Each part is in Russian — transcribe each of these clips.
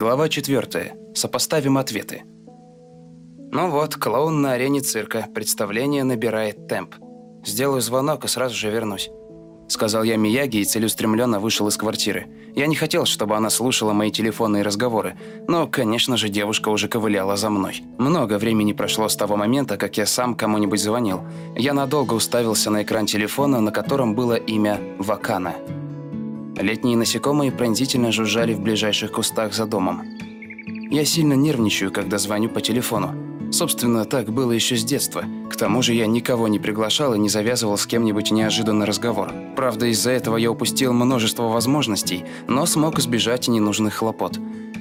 Глава 4. Сопоставим ответы. Ну вот, клоун на арене цирка. Представление набирает темп. Сделаю звонок и сразу же вернусь. Сказал я Мияги и целеустремленно вышел из квартиры. Я не хотел, чтобы она слушала мои телефонные разговоры, но, конечно же, девушка уже ковыляла за мной. Много времени прошло с того момента, как я сам кому-нибудь звонил. Я надолго уставился на экран телефона, на котором было имя Вакана. Летние насекомые пронзительно жужжали в ближайших кустах за домом. Я сильно нервничаю, когда звоню по телефону. Собственно, так было еще с детства. К тому же я никого не приглашал и не завязывал с кем-нибудь неожиданный разговор. Правда, из-за этого я упустил множество возможностей, но смог избежать ненужных хлопот.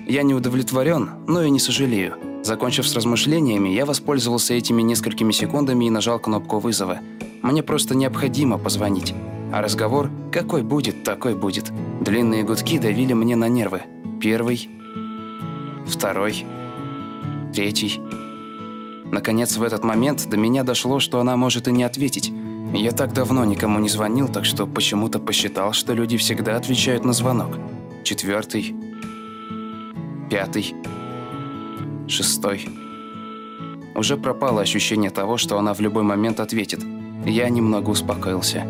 Я не удовлетворен, но и не сожалею. Закончив с размышлениями, я воспользовался этими несколькими секундами и нажал кнопку вызова. Мне просто необходимо позвонить. А разговор какой будет, такой будет. Длинные гудки давили мне на нервы. Первый, второй, третий. Наконец, в этот момент до меня дошло, что она может и не ответить. Я так давно никому не звонил, так что почему-то посчитал, что люди всегда отвечают на звонок. Четвертый, пятый, шестой. Уже пропало ощущение того, что она в любой момент ответит. Я немного успокоился.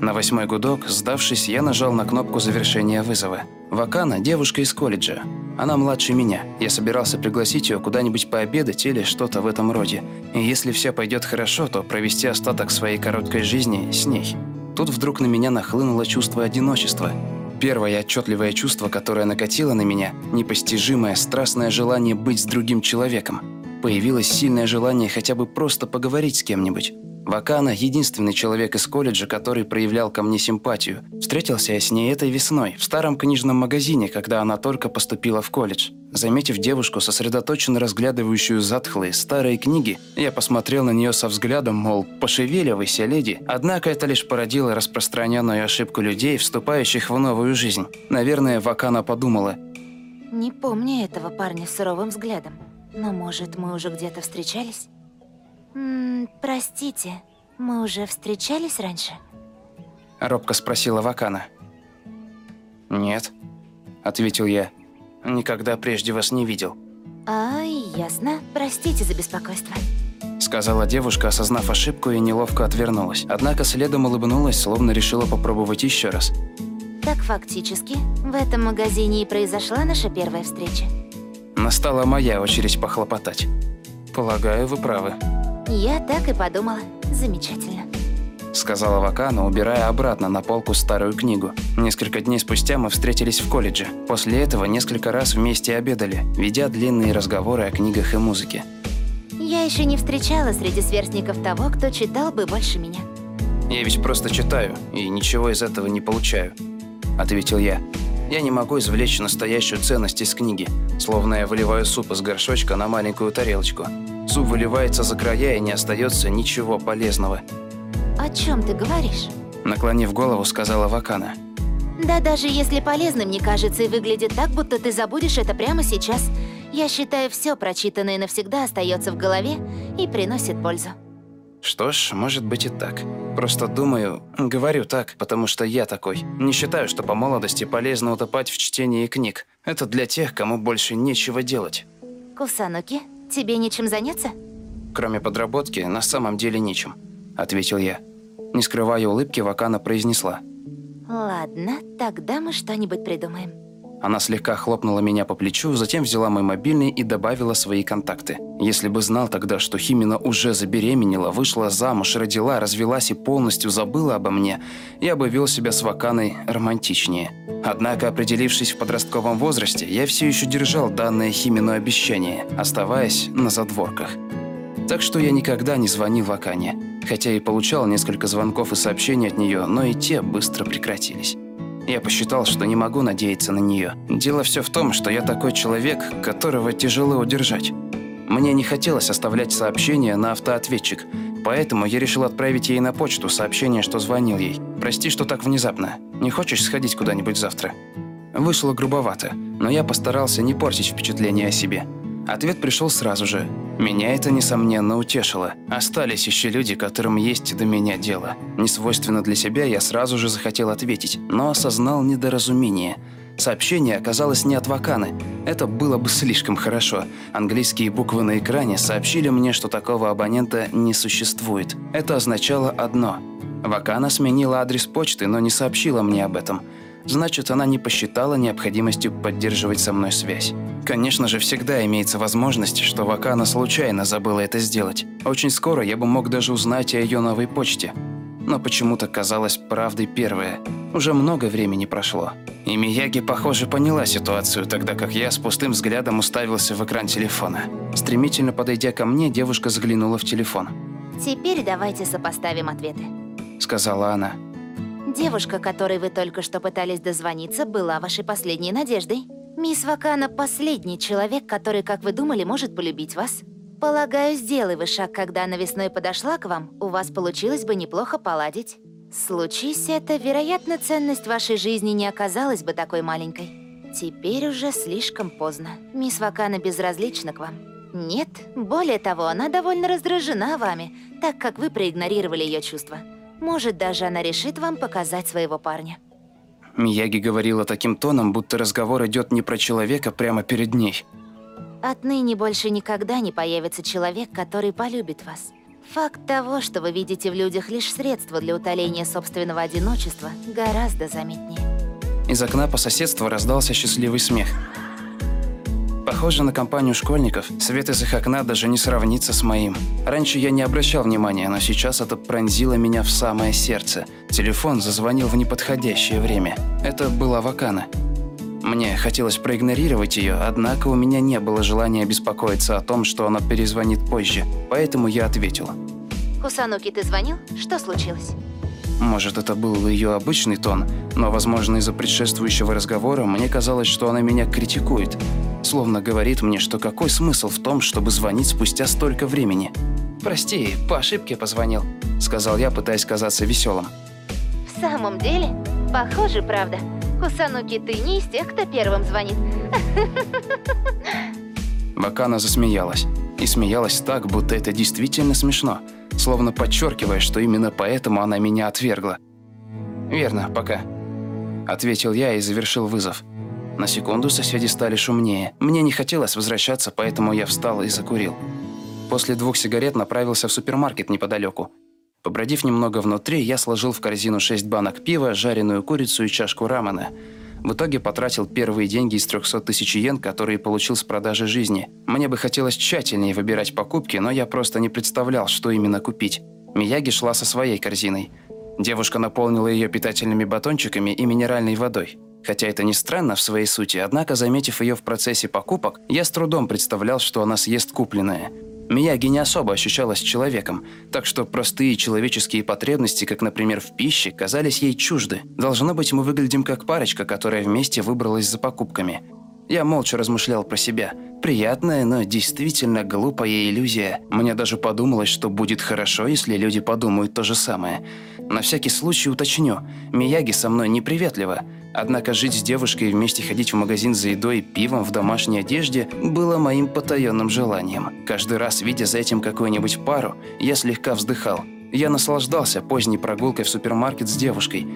На восьмой гудок, сдавшись, я нажал на кнопку завершения вызова. Вакана – девушка из колледжа. Она младше меня. Я собирался пригласить ее куда-нибудь пообедать или что-то в этом роде. И если все пойдет хорошо, то провести остаток своей короткой жизни с ней. Тут вдруг на меня нахлынуло чувство одиночества. Первое отчетливое чувство, которое накатило на меня – непостижимое, страстное желание быть с другим человеком. Появилось сильное желание хотя бы просто поговорить с кем-нибудь. Вакана – единственный человек из колледжа, который проявлял ко мне симпатию. Встретился я с ней этой весной, в старом книжном магазине, когда она только поступила в колледж. Заметив девушку, сосредоточенно разглядывающую затхлые старые книги, я посмотрел на нее со взглядом, мол, пошевеливайся, леди. Однако это лишь породило распространенную ошибку людей, вступающих в новую жизнь. Наверное, Вакана подумала. Не помню этого парня с суровым взглядом. Но, может, мы уже где-то встречались? М простите, мы уже встречались раньше? Робко спросила Вакана. «Нет», — ответил я. «Никогда прежде вас не видел». А, ясно. Простите за беспокойство. Сказала девушка, осознав ошибку и неловко отвернулась. Однако следом улыбнулась, словно решила попробовать еще раз. Так фактически, в этом магазине и произошла наша первая встреча. Настала моя очередь похлопотать. Полагаю, вы правы. Я так и подумала. Замечательно. Сказала Вакана, убирая обратно на полку старую книгу. Несколько дней спустя мы встретились в колледже. После этого несколько раз вместе обедали, ведя длинные разговоры о книгах и музыке. Я еще не встречала среди сверстников того, кто читал бы больше меня. «Я ведь просто читаю, и ничего из этого не получаю», — ответил я. «Я не могу извлечь настоящую ценность из книги, словно я выливаю суп из горшочка на маленькую тарелочку. Суп выливается за края и не остается ничего полезного. О чем ты говоришь? Наклонив голову, сказала Вакана. Да даже если полезным не кажется и выглядит так, будто ты забудешь это прямо сейчас, я считаю, все прочитанное навсегда остается в голове и приносит пользу. Что ж, может быть и так. Просто думаю, говорю так, потому что я такой. Не считаю, что по молодости полезно утопать в чтении книг. Это для тех, кому больше нечего делать. Кусануки, тебе нечем заняться? Кроме подработки, на самом деле нечем, ответил я. Не скрывая улыбки, Вакана произнесла. Ладно, тогда мы что-нибудь придумаем. Она слегка хлопнула меня по плечу, затем взяла мой мобильный и добавила свои контакты. Если бы знал тогда, что Химина уже забеременела, вышла замуж, родила, развелась и полностью забыла обо мне, я бы вел себя с Ваканой романтичнее. Однако, определившись в подростковом возрасте, я все еще держал данное Химину обещание, оставаясь на задворках. Так что я никогда не звонил Вакане, хотя и получал несколько звонков и сообщений от нее, но и те быстро прекратились. Я посчитал, что не могу надеяться на нее. Дело все в том, что я такой человек, которого тяжело удержать. Мне не хотелось оставлять сообщение на автоответчик, поэтому я решил отправить ей на почту сообщение, что звонил ей. «Прости, что так внезапно. Не хочешь сходить куда-нибудь завтра?» Вышло грубовато, но я постарался не портить впечатление о себе. Ответ пришел сразу же. Меня это, несомненно, утешило. Остались еще люди, которым есть до меня дело. Несвойственно для себя я сразу же захотел ответить, но осознал недоразумение. Сообщение оказалось не от Ваканы. Это было бы слишком хорошо. Английские буквы на экране сообщили мне, что такого абонента не существует. Это означало одно. Вакана сменила адрес почты, но не сообщила мне об этом. Значит, она не посчитала необходимостью поддерживать со мной связь. Конечно же, всегда имеется возможность, что Вакана случайно забыла это сделать. Очень скоро я бы мог даже узнать о ее новой почте. Но почему-то казалось правдой первое. Уже много времени прошло. И Мияги, похоже, поняла ситуацию, тогда как я с пустым взглядом уставился в экран телефона. Стремительно подойдя ко мне, девушка заглянула в телефон. Теперь давайте сопоставим ответы. Сказала она. Девушка, которой вы только что пытались дозвониться, была вашей последней надеждой. Мисс Вакана – последний человек, который, как вы думали, может полюбить вас. Полагаю, сделай вы шаг, когда она весной подошла к вам, у вас получилось бы неплохо поладить. Случись это, вероятно, ценность вашей жизни не оказалась бы такой маленькой. Теперь уже слишком поздно. Мисс Вакана безразлична к вам. Нет, более того, она довольно раздражена вами, так как вы проигнорировали ее чувства. Может, даже она решит вам показать своего парня. Мияги говорила таким тоном, будто разговор идет не про человека прямо перед ней. Отныне больше никогда не появится человек, который полюбит вас. Факт того, что вы видите в людях лишь средство для утоления собственного одиночества, гораздо заметнее. Из окна по соседству раздался счастливый смех. Похоже на компанию школьников, свет из их окна даже не сравнится с моим. Раньше я не обращал внимания, но сейчас это пронзило меня в самое сердце. Телефон зазвонил в неподходящее время. Это была Вакана. Мне хотелось проигнорировать ее, однако у меня не было желания беспокоиться о том, что она перезвонит позже, поэтому я ответил. Кусануки, ты звонил? Что случилось? Может, это был ее обычный тон, но, возможно, из-за предшествующего разговора мне казалось, что она меня критикует. Словно говорит мне, что какой смысл в том, чтобы звонить спустя столько времени. «Прости, по ошибке позвонил», — сказал я, пытаясь казаться веселым. В самом деле? Похоже, правда. Кусануки, ты не из тех, кто первым звонит. Бакана засмеялась. И смеялась так, будто это действительно смешно, словно подчеркивая, что именно поэтому она меня отвергла. «Верно, пока», — ответил я и завершил вызов. На секунду соседи стали шумнее. Мне не хотелось возвращаться, поэтому я встал и закурил. После двух сигарет направился в супермаркет неподалеку. Побродив немного внутри, я сложил в корзину шесть банок пива, жареную курицу и чашку рамена — в итоге потратил первые деньги из 300 тысяч йен, которые получил с продажи жизни. Мне бы хотелось тщательнее выбирать покупки, но я просто не представлял, что именно купить. Мияги шла со своей корзиной. Девушка наполнила ее питательными батончиками и минеральной водой. Хотя это не странно в своей сути, однако, заметив ее в процессе покупок, я с трудом представлял, что она съест купленное. Мияги не особо ощущалась человеком, так что простые человеческие потребности, как, например, в пище, казались ей чужды. Должно быть, мы выглядим как парочка, которая вместе выбралась за покупками. Я молча размышлял про себя. Приятная, но действительно глупая иллюзия. Мне даже подумалось, что будет хорошо, если люди подумают то же самое. На всякий случай уточню. Мияги со мной неприветлива. Однако жить с девушкой и вместе ходить в магазин за едой и пивом в домашней одежде было моим потаенным желанием. Каждый раз, видя за этим какую-нибудь пару, я слегка вздыхал. Я наслаждался поздней прогулкой в супермаркет с девушкой.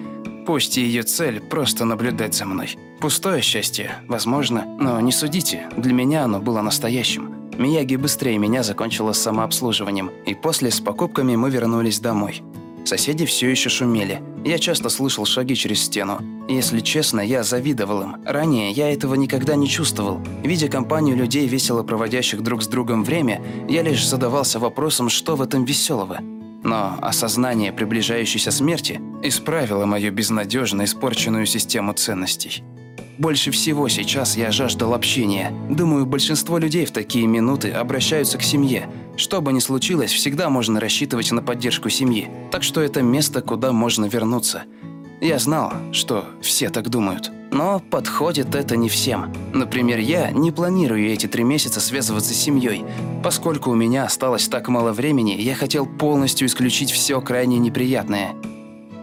Пусть и ее цель – просто наблюдать за мной. Пустое счастье, возможно, но не судите, для меня оно было настоящим. Мияги быстрее меня закончила с самообслуживанием, и после с покупками мы вернулись домой. Соседи все еще шумели. Я часто слышал шаги через стену. Если честно, я завидовал им. Ранее я этого никогда не чувствовал. Видя компанию людей, весело проводящих друг с другом время, я лишь задавался вопросом, что в этом веселого. Но осознание приближающейся смерти исправило мою безнадежно испорченную систему ценностей. Больше всего сейчас я жаждал общения. Думаю, большинство людей в такие минуты обращаются к семье. Что бы ни случилось, всегда можно рассчитывать на поддержку семьи. Так что это место, куда можно вернуться. Я знал, что все так думают. Но подходит это не всем. Например, я не планирую эти три месяца связываться с семьей. Поскольку у меня осталось так мало времени, я хотел полностью исключить все крайне неприятное.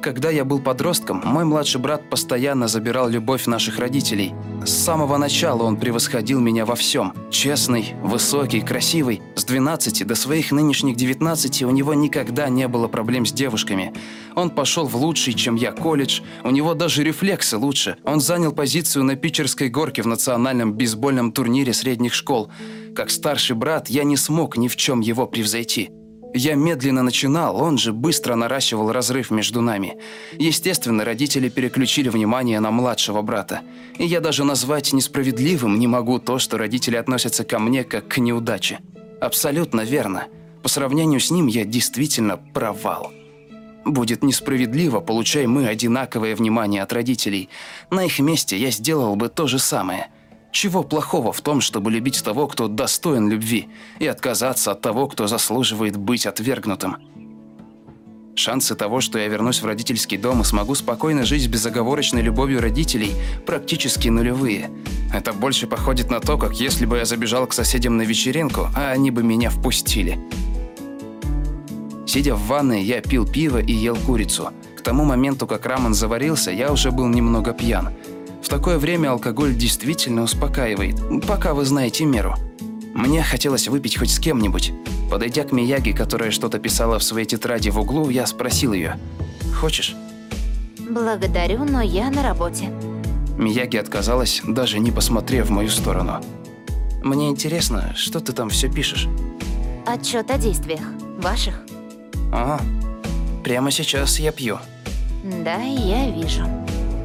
Когда я был подростком, мой младший брат постоянно забирал любовь наших родителей. С самого начала он превосходил меня во всем. Честный, высокий, красивый. С 12 до своих нынешних 19 у него никогда не было проблем с девушками. Он пошел в лучший, чем я, колледж. У него даже рефлексы лучше. Он занял позицию на Питерской горке в национальном бейсбольном турнире средних школ. Как старший брат, я не смог ни в чем его превзойти. Я медленно начинал, он же быстро наращивал разрыв между нами. Естественно, родители переключили внимание на младшего брата. И я даже назвать несправедливым не могу то, что родители относятся ко мне как к неудаче. Абсолютно верно. По сравнению с ним я действительно провал. Будет несправедливо, получай мы одинаковое внимание от родителей. На их месте я сделал бы то же самое – чего плохого в том, чтобы любить того, кто достоин любви, и отказаться от того, кто заслуживает быть отвергнутым? Шансы того, что я вернусь в родительский дом и смогу спокойно жить с безоговорочной любовью родителей, практически нулевые. Это больше походит на то, как если бы я забежал к соседям на вечеринку, а они бы меня впустили. Сидя в ванной, я пил пиво и ел курицу. К тому моменту, как рамен заварился, я уже был немного пьян – в такое время алкоголь действительно успокаивает, пока вы знаете меру. Мне хотелось выпить хоть с кем-нибудь. Подойдя к Мияге, которая что-то писала в своей тетради в углу, я спросил ее: «Хочешь?» «Благодарю, но я на работе». Мияги отказалась, даже не посмотрев в мою сторону. «Мне интересно, что ты там все пишешь?» Отчет о действиях. Ваших. Ага. Прямо сейчас я пью. Да, я вижу.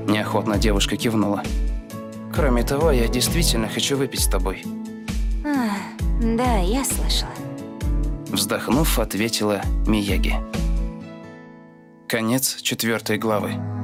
Неохотно девушка кивнула. Кроме того, я действительно хочу выпить с тобой. А, да, я слышала. Вздохнув, ответила Мияги. Конец четвертой главы.